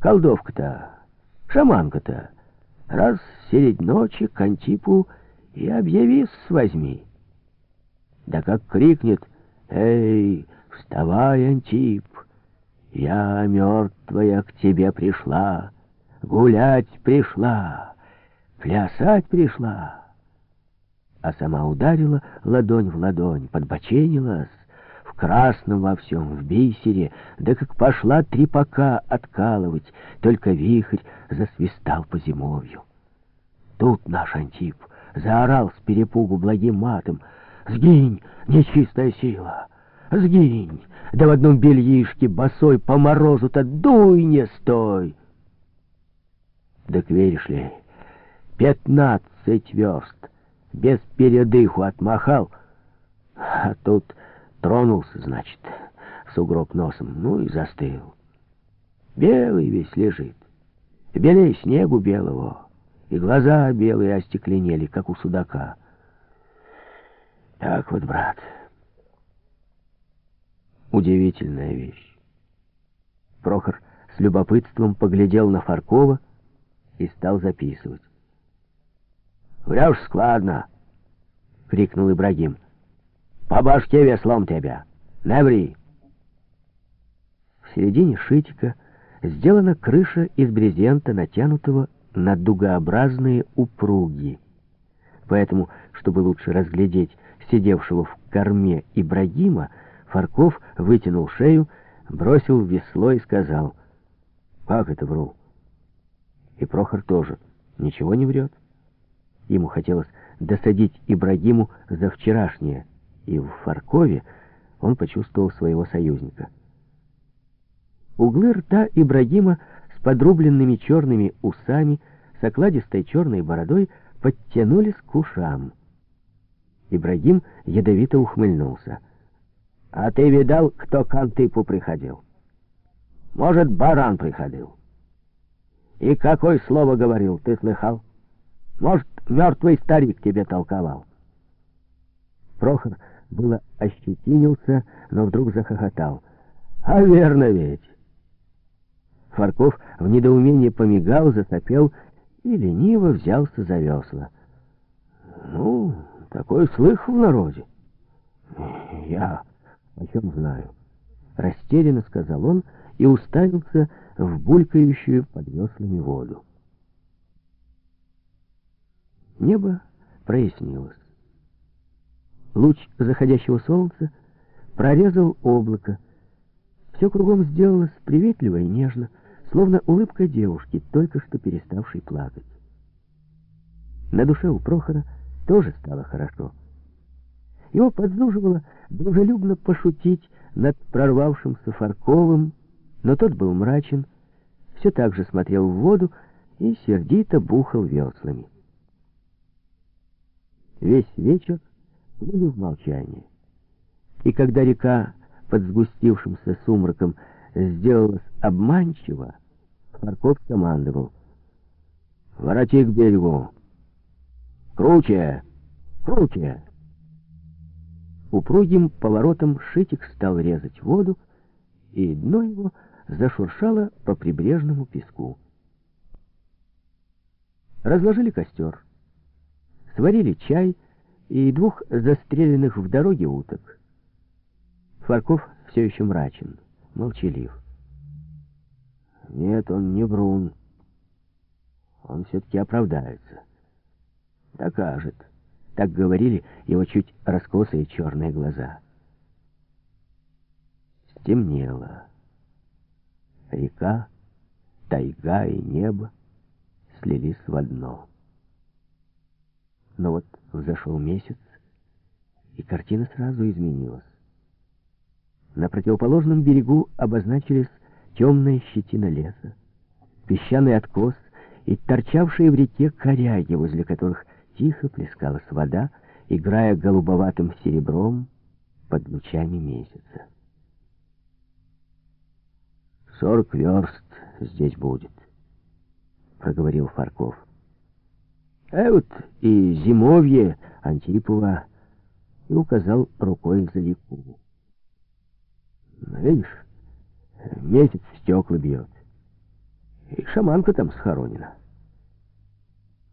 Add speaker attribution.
Speaker 1: колдовка-то, шаманка-то, раз средь ночи к Антипу и объявись возьми. Да как крикнет «Эй, вставай, Антип! Я мертвая к тебе пришла, гулять пришла, плясать пришла!» А сама ударила ладонь в ладонь, подбоченилась, красном во всем, в бисере, да как пошла трепака откалывать, только вихрь засвистал по зимовью. Тут наш Антип заорал с перепугу благим матом — Сгинь, нечистая сила! Сгинь! Да в одном бельишке босой по морозу-то дуй не стой! Так веришь ли, пятнадцать верст без передыху отмахал, а тут тронулся, значит, в сугроб носом, ну и застыл. Белый весь лежит, белей снегу белого, и глаза белые остекленели, как у судака. Так вот, брат. Удивительная вещь. Прохор с любопытством поглядел на Фаркова и стал записывать. «Врешь складно!» — крикнул Ибрагим. «По башке веслом тебя! Не ври!» В середине шитика сделана крыша из брезента, натянутого на дугообразные упруги. Поэтому, чтобы лучше разглядеть сидевшего в корме Ибрагима, Фарков вытянул шею, бросил весло и сказал, «Как это вру?» И Прохор тоже ничего не врет. Ему хотелось досадить Ибрагиму за вчерашнее, и в Фаркове он почувствовал своего союзника. Углы рта Ибрагима с подрубленными черными усами, с окладистой черной бородой подтянулись к ушам. Ибрагим ядовито ухмыльнулся. «А ты видал, кто к Антипу приходил? Может, баран приходил? И какое слово говорил, ты слыхал? Может, мертвый старик тебе толковал?» Прохор было ощетинился, но вдруг захохотал. «А верно ведь!» Фарков в недоумении помигал, засопел и лениво взялся за весла. «Ну, такой слых в народе. Я о чем знаю. Растерянно сказал он и уставился в булькающую под веслами воду. Небо прояснилось. Луч заходящего солнца прорезал облако. Все кругом сделалось приветливо и нежно, словно улыбка девушки, только что переставшей плакать. На душе у Прохора тоже стало хорошо. Его подзуживало дружелюбно пошутить над прорвавшимся Фарковым, но тот был мрачен, все так же смотрел в воду и сердито бухал веслами. Весь вечер плыли в молчании. И когда река под сгустившимся сумраком сделалась обманчиво, Фарков командовал. «Вороти к берегу! Круче! Круче!» Упругим поворотом шитик стал резать воду, и дно его зашуршало по прибрежному песку. Разложили костер, сварили чай и двух застреленных в дороге уток. Фарков все еще мрачен, молчалив. Нет, он не врун. Он все-таки оправдается. Докажет. Так говорили его чуть раскосые черные глаза. Стемнело. Река, тайга и небо слились в одно. Но вот взошел месяц, и картина сразу изменилась. На противоположном берегу обозначились темная щетина леса, песчаный откос и торчавшие в реке коряги, возле которых тихо плескалась вода, играя голубоватым серебром под лучами месяца. «Сорок верст здесь будет», — проговорил Фарков. «А вот и зимовье Антипова» и указал рукой за реку. «Видишь, месяц стекла бьет. шаманка там схоронена.